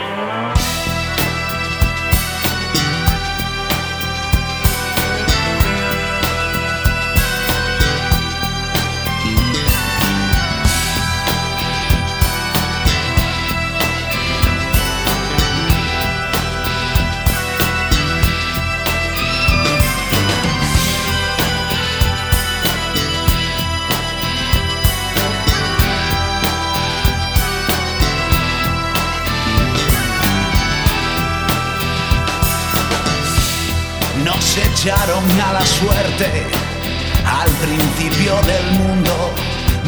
Yeah. Echaron a la suerte al principio del mundo.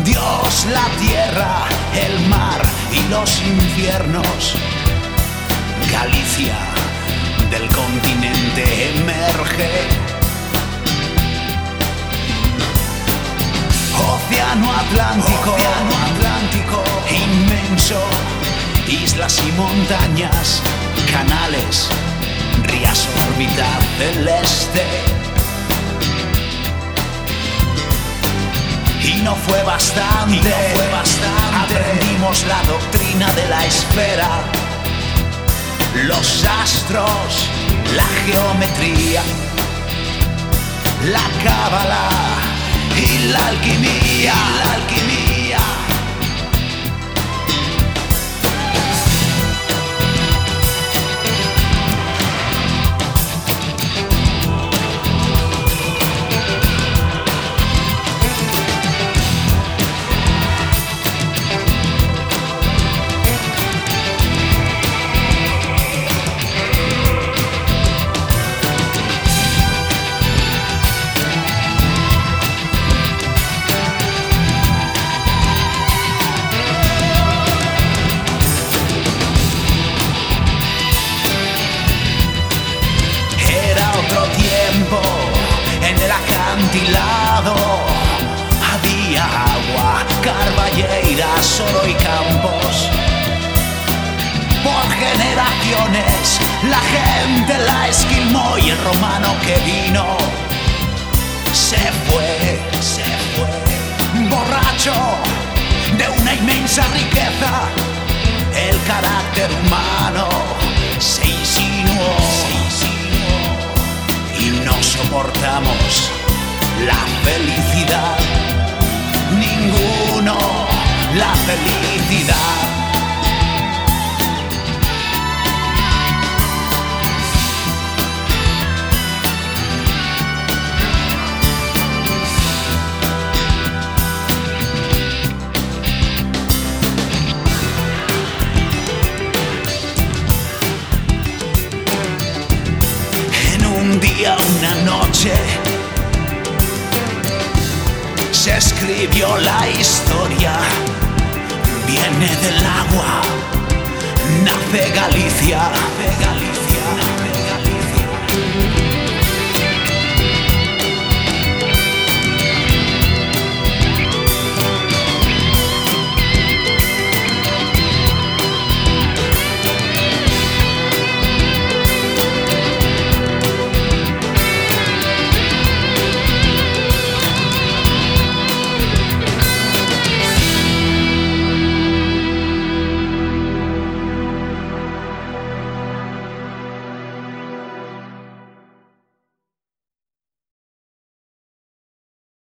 Dios, la tierra, el mar y los infiernos. Galicia del continente emerge. Océano Atlántico, Océano Atlántico, inmenso, islas y montañas, canales, rías, órbita celeste. Y no fue bastante, no fue bastante. aprendimos la doctrina de la esfera, los astros, la geometría, la cábala y la alquimia, la alquimia. Agua, carballeiras, oro y campos. Por generaciones la gente la esquilmó y el romano que vino se fue, se fue, borracho de una inmensa riqueza. El carácter humano se insinuó, se insinuó y no soportamos la felicidad. Se escribió la historia. Viene del agua, nace Galicia.